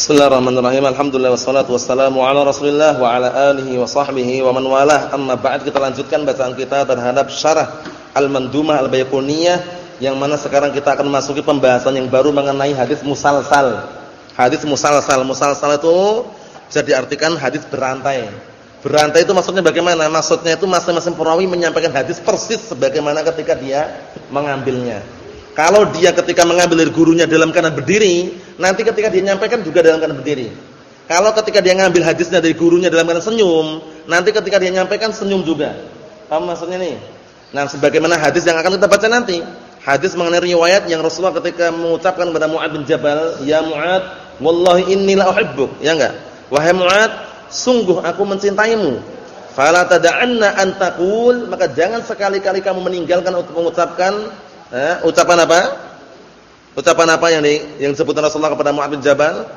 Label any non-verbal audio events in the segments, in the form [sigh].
Bismillahirrahmanirrahim. Alhamdulillah wassalatu wassalamu ala Rasulillah wa ala alihi wa sahbihi wa man walah. Amma ba'd kita lanjutkan bacaan kita terhadap syarah Al-Mandumah Al-Baiquniyah yang mana sekarang kita akan memasuki pembahasan yang baru mengenai hadis musalsal. Hadis musalsal. Musalsal itu bisa diartikan hadis berantai. Berantai itu maksudnya bagaimana? Maksudnya itu masing-masing perawi menyampaikan hadis persis sebagaimana ketika dia mengambilnya. Kalau dia ketika mengambil dari gurunya dalam keadaan berdiri, nanti ketika dia menyampaikan juga dalam keadaan berdiri. Kalau ketika dia mengambil hadisnya dari gurunya dalam keadaan senyum, nanti ketika dia menyampaikan senyum juga. Paham maksudnya nih? Nah, sebagaimana hadis yang akan kita baca nanti. Hadis mengenai riwayat yang Rasulullah ketika mengucapkan kepada Mu'ad bin Jabal, "Ya Mu'ad, wallahi inni la uhibbuk." Ya enggak? Wahai Mu'ad, sungguh aku mencintaimu. Fala tada'anna an taqul, maka jangan sekali-kali kamu meninggalkan untuk mengucapkan Eh, ucapan apa? Ucapan apa yang di, yang disebutkan Rasulullah kepada Mu'adz bin Jabal?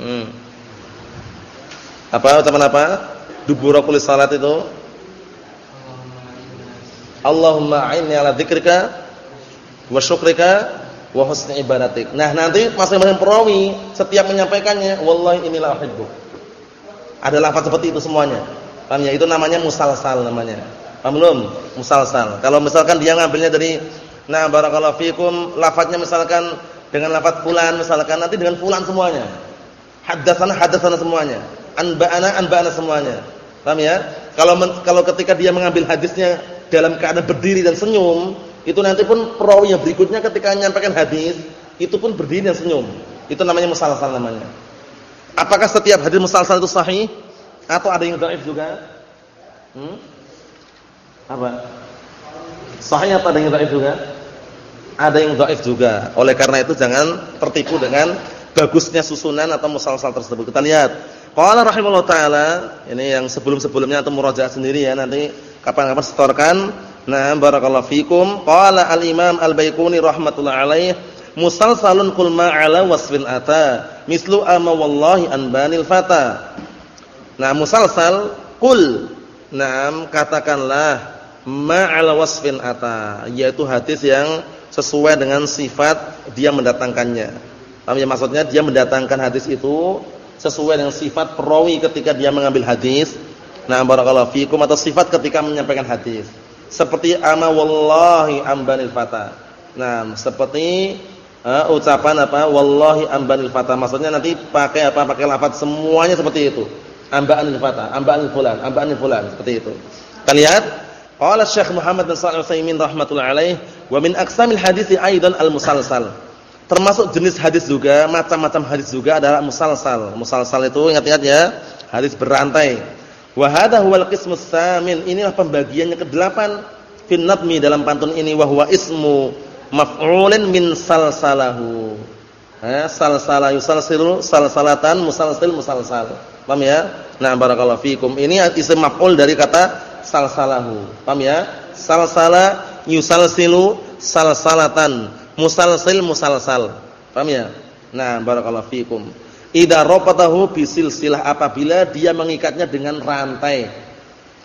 Hmm. Apa ucapan apa? Dubura kulli salat itu? Allahumma a'inni ala dzikrika wa syukrika wa husni ibadatik. Nah, nanti masing-masing perawi setiap menyampaikannya, wallahi inilah uhibbu. Ada lafaz seperti itu semuanya. Paham ya? Itu namanya musalsal namanya. Paham belum? Musalsal. Kalau misalkan dia ngambilnya dari nah barakallahu fikum, lafadznya misalkan dengan lafadz fulan misalkan nanti dengan fulan semuanya. Haddatsana haddatsana semuanya. Anba'ana anba'ana semuanya. Paham ya? Kalau kalau ketika dia mengambil hadisnya dalam keadaan berdiri dan senyum, itu nanti pun perawi yang berikutnya ketika menyampaikan hadis, itu pun berdiri dan senyum. Itu namanya musalsal namanya. Apakah setiap hadis musalsal itu sahih atau ada yang dhaif juga? Hmm? Apa? Sahih ada yang dhaif juga? Ada yang dhaif juga. Oleh karena itu jangan tertipu dengan bagusnya susunan atau musalsal tersebut. Kita lihat. Qala rahimahullah taala, ini yang sebelum-sebelumnya atau murajaah sendiri ya, nanti kapan-kapan setorkan. Nah, barakallahu fikum. Qala al-Imam Al-Baiquni rahimatullah alaih, musalsalun kul ma ala wasfin ata, mislu ama wallahi an banil fata. Nah, musalsal kul Naam katakanlah ma'al wasfin ata, yaitu hadis yang sesuai dengan sifat dia mendatangkannya. Paham ya maksudnya dia mendatangkan hadis itu sesuai dengan sifat perawi ketika dia mengambil hadis. Nah, barakallahu fikum atau sifat ketika menyampaikan hadis. Seperti ama wallahi ambanil fata. Nah, seperti uh, ucapan apa? Wallahi ambanil fata. Maksudnya nanti pakai apa? Pakai lafaz semuanya seperti itu. Ambanil fata, ambanil fulan, ambanil fulan, seperti itu. Kita lihat Qala Syekh Muhammad bin Shalih Al-Utsaimin rahimatullah alaih, wa min aqsamil hadits aidan al-musalsal. Termasuk jenis hadis juga, macam-macam hadis juga adalah musalsal. Musalsal itu ingat-ingat ya, hadis berantai. Wa hadha huwal qismus tsamin. Inilah pembagiannya ke-8 fin nadmi dalam pantun ini wa huwa ismu maf'ulin min salsalahu. Ha, salsala yusalsilu salsalatan musalsil musalsal. Paham ya? Nah, barakallahu fikum. Ini isim maf'ul dari kata salsalahu. Paham ya? Salsala yusalsilu salsalatan, musalsil musalsal. Paham ya? Nah, barakallahu fikum. Idza rabatahu bisilsilah apabila dia mengikatnya dengan rantai.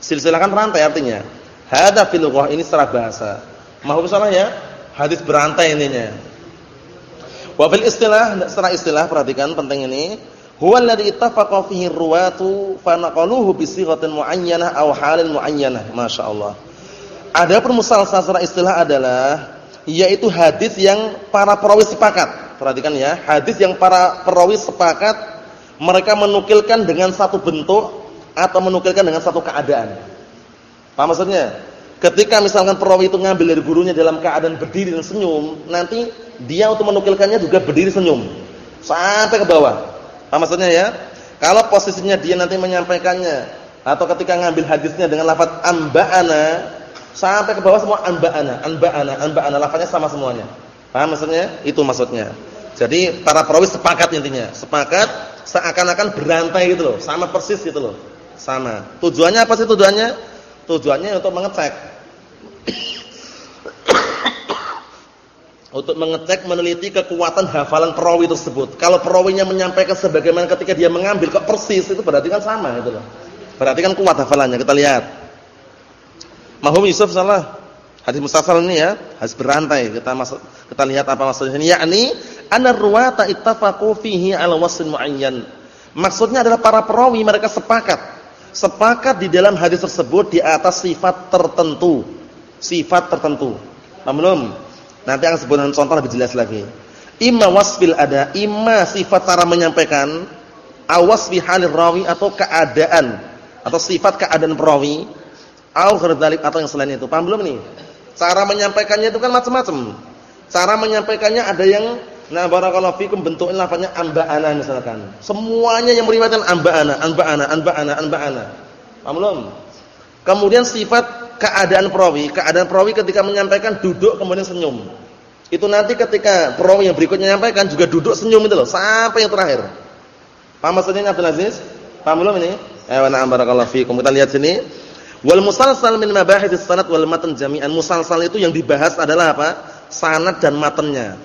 Silsilah kan rantai artinya. Hadza fil ini secara bahasa. Mahfuz salah ya? Hadis berantai intinya. Wa fil istilah, secara istilah perhatikan penting ini huwa alladhi ittafaqa fihi ruwatu fa naqaluhu bi sighatin muayyanah aw halin muayyanah masyaallah adapun musalsal secara istilah adalah yaitu hadis yang para perawi sepakat. Perhatikan ya hadis yang para perawi sepakat mereka menukilkan dengan satu bentuk atau menukilkan dengan satu keadaan. Apa maksudnya? Ketika misalkan perawi itu ngambil dari gurunya dalam keadaan berdiri dan senyum nanti dia untuk menukilkannya juga berdiri senyum. Sampai ke bawah apa maksudnya ya? Kalau posisinya dia nanti menyampaikannya atau ketika ngambil hadisnya dengan lafaz amba'ana sampai ke bawah semua amba'ana, amba'ana, amba'ana lafaznya sama semuanya. Paham maksudnya? Itu maksudnya. Jadi para perawi sepakat intinya, sepakat seakan-akan berantai gitu loh, sama persis gitu loh. Sama. Tujuannya apa sih tujuannya? Tujuannya untuk mengecek untuk mengecek meneliti kekuatan hafalan perawi tersebut. Kalau perawinya menyampaikan sebagaimana ketika dia mengambil kok persis itu berarti kan sama itu loh. Berarti kan kuat hafalannya. Kita lihat. Mahum Yusuf salah. Hadis mustasal ini ya, hadis berantai. Kita masuk kita lihat apa maksudnya ini yakni anna ruwata ittafaqu fihi ala wasfin muayyan. Maksudnya adalah para perawi mereka sepakat. Sepakat di dalam hadis tersebut di atas sifat tertentu. Sifat tertentu. Belum? Nanti akan sebutkan contoh lebih jelas lagi. Imma wasfil ada, imma sifat cara menyampaikan, awas fi halir rawi atau keadaan atau sifat keadaan perawi, au atau yang selain itu. Paham belum nih? Cara menyampaikannya itu kan macam-macam. Cara menyampaikannya ada yang nah barakallahu fikum bentuknya lafaznya amba'ana misalkan. Semuanya yang meriwayatkan amba'ana, amba'ana, amba'ana, amba'ana. Paham belum? Kemudian sifat keadaan perawi, keadaan perawi ketika menyampaikan duduk kemudian senyum. Itu nanti ketika perawi yang berikutnya menyampaikan juga duduk senyum itu loh sampai yang terakhir. Paham maksudnya Abdul Aziz? Paham belum ini? Eh, na'am barakallahu fikum. Kita lihat sini. Wal musalsal min mabahithis sanad wal matan jami'an. Musalsal itu yang dibahas adalah apa? Sanad dan matanya.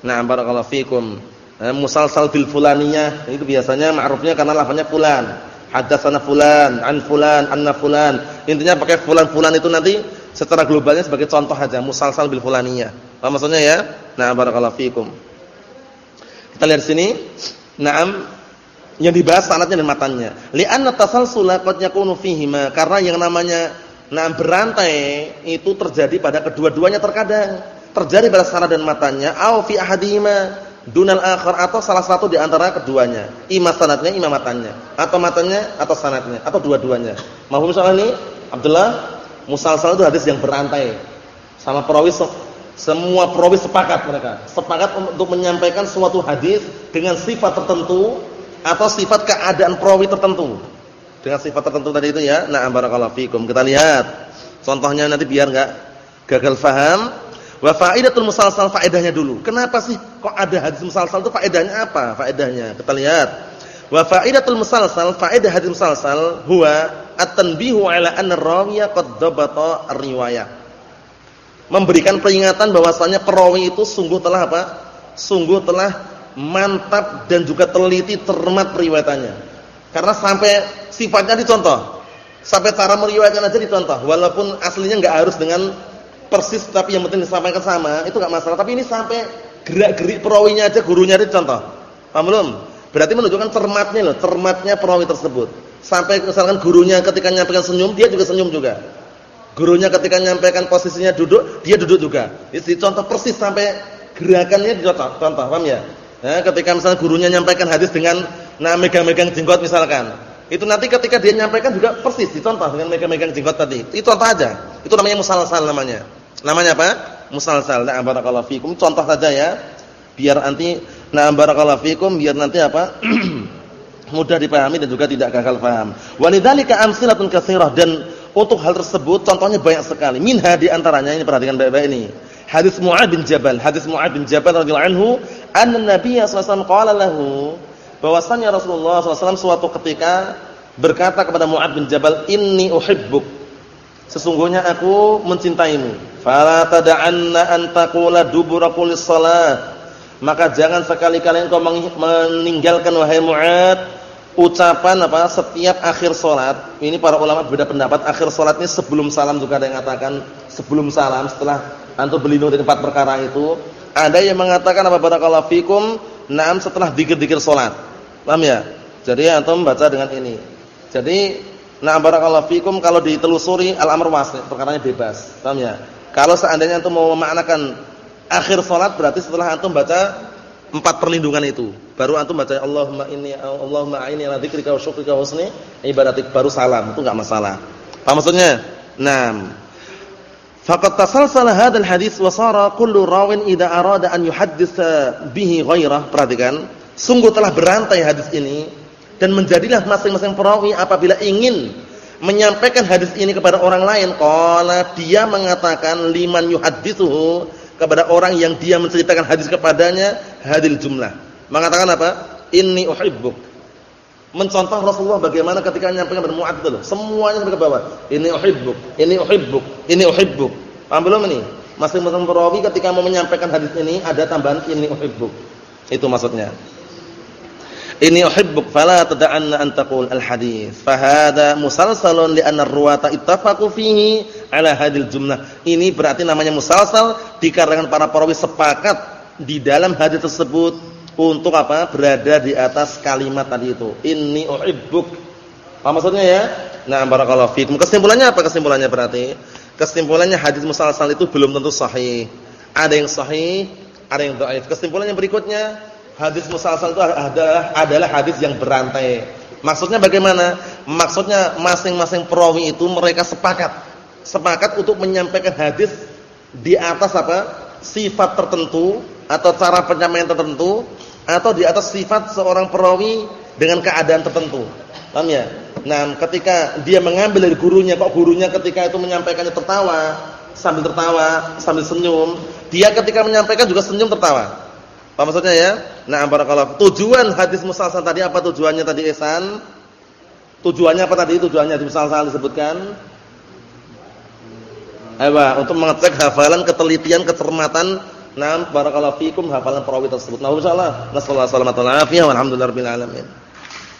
Nah, barakallahu fikum. Eh, musalsal bil fulaniyah itu biasanya ma'rufnya karena lafaznya fulan. Hadatsana fulan, an fulan, anna fulan. Intinya pakai fulan-fulan itu nanti secara globalnya sebagai contoh aja musalsal bil fulaniyah. Apa maksudnya ya? Nah, barakallahu fikum. Kita lihat sini. Naam yang dibahas sanadnya dan matanya. Li'anna tasalsula qad yakunu fihima karena yang namanya nah berantai itu terjadi pada kedua-duanya terkadang. Terjadi pada sanad dan matanya au fi ahadihima dunal akhar atau salah satu di antara keduanya. Ima sanadnya, ima matanya. Atau matanya atau sanadnya atau dua-duanya. Mahum soal ini Abdullah musalsal itu hadis yang berantai. Sama perawi semua perawi sepakat mereka. Sepakat untuk menyampaikan suatu hadis dengan sifat tertentu atau sifat keadaan perawi tertentu. Dengan sifat tertentu tadi itu ya. Nah, barakallahu fikum. Kita lihat contohnya nanti biar enggak gagal faham. Wa faidatul musalsal faedahnya dulu. Kenapa sih kok ada hadis musalsal itu faedahnya apa? Faedahnya kita lihat. Wa faidatul musalsal faedah hadis musalsal huwa at-tanbihu ala anna rawiya qad dabata riwayah. Memberikan peringatan bahwasanya perawi itu sungguh telah apa? Sungguh telah mantap dan juga teliti termat periwayatannya. Karena sampai sifatnya dicontoh. Sampai cara meriwayatkan aja dicontoh. Walaupun aslinya enggak harus dengan persis tapi yang penting disampaikan sama, itu enggak masalah. Tapi ini sampai gerak-gerik perawinya aja gurunya dicontoh. Paham belum? Berarti menunjukkan cermatnya loh, cermatnya perawi tersebut. Sampai misalkan gurunya ketika nyampaikan senyum, dia juga senyum juga. Gurunya ketika nyampaikan posisinya duduk, dia duduk juga. Ini contoh persis sampai gerakannya dicontoh. Contoh, paham ya? Ya, ketika misalnya gurunya nyampaikan hadis dengan nah megang-megang jenggot misalkan. Itu nanti ketika dia nyampaikan juga persis dicontoh dengan megang-megang jenggot tadi. Itu contoh aja. Itu namanya musalsal namanya. Namanya apa? Musalsal. Nah, barakallahu fikum. Contoh saja ya. Biar nanti nah barakallahu fikum biar nanti apa? [clears throat] mudah dipahami dan juga tidak gagal paham. Walidzalika amsilatun katsirah dan untuk hal tersebut contohnya banyak sekali. Minha di antaranya ini perhatikan baik-baik ini. Hadis Mu'ad bin Jabal, hadis Mu'ad bin Jabal radhiyallahu anhu, anna Nabi sallallahu qala lahu, bahwasanya Rasulullah SAW suatu ketika berkata kepada Mu'ad bin Jabal, "Inni uhibbuk." Sesungguhnya aku mencintaimu. Fala tad'anna an taqula dubura shalah. Maka jangan sekali-kali engkau meninggalkan wahai Mu'ad ucapan apa setiap akhir salat. Ini para ulama berbeda pendapat. Akhir salat ini sebelum salam juga ada yang mengatakan sebelum salam setelah antum berlindung dari empat perkara itu. Ada yang mengatakan apa barakallahu fikum, na'am setelah dikir-dikir salat. Paham ya? Jadi antum baca dengan ini. Jadi na'am barakallahu fikum kalau ditelusuri al-amr wasi', perkaranya bebas. Paham ya? Kalau seandainya antum mau memaknakan akhir salat berarti setelah antum baca empat perlindungan itu. Baru antum baca Allahumma inni Allahumma a'inni ala dzikrika wa syukrika husni ibadatik baru salam. Itu enggak masalah. Paham maksudnya? Naam. Faqad tasalsala hadzal hadis wa sara kullu rawin idza arada an yuhadditsa bihi ghairah. Perhatikan, sungguh telah berantai hadis ini dan menjadilah masing-masing perawi apabila ingin menyampaikan hadis ini kepada orang lain, qala dia mengatakan liman yuhadditsuhu kepada orang yang dia menceritakan hadis kepadanya hadil jumlah. Mengatakan apa? Inni uhibbuk. Mencontoh Rasulullah bagaimana ketika menyampaikan kepada Mu'ad itu Semuanya sampai ke bawah. Inni uhibbuk, inni uhibbuk, inni uhibbuk. Paham belum ini? Masing-masing perawi ketika mau menyampaikan hadis ini ada tambahan inni uhibbuk. Itu maksudnya. Inni uhibbuk fala tad'anna an taqul al-hadis. Fa hadha musalsalun li anna ar-ruwata ittafaqu fihi ala hadil jumlah. Ini berarti namanya musalsal dikarenakan para perawi sepakat di dalam hadis tersebut untuk apa? Berada di atas kalimat tadi itu. Inni uhibbuk. Apa maksudnya ya? Nah, barakallahu fikum. Kesimpulannya apa kesimpulannya berarti? Kesimpulannya hadis musalsal itu belum tentu sahih. Ada yang sahih, ada yang dhaif. Kesimpulannya berikutnya, hadis musalsal itu adalah adalah hadis yang berantai. Maksudnya bagaimana? Maksudnya masing-masing perawi itu mereka sepakat sepakat untuk menyampaikan hadis di atas apa? sifat tertentu atau cara penyampaian tertentu atau di atas sifat seorang perawi dengan keadaan tertentu. Paham ya? Nah, ketika dia mengambil dari gurunya, kok gurunya ketika itu menyampaikannya tertawa, sambil tertawa, sambil senyum, dia ketika menyampaikan juga senyum tertawa. Apa maksudnya ya? Nah, barakallahu. Tujuan hadis musalsal tadi apa tujuannya tadi Ihsan? Tujuannya apa tadi tujuannya di musalsal disebutkan? Ewa, untuk mengecek hafalan, ketelitian, kecermatan. Nah, barakallahu fikum hafalan perawi tersebut. Nah, insyaallah. Nasallahu alaihi wasallam. Alhamdulillah rabbil alamin.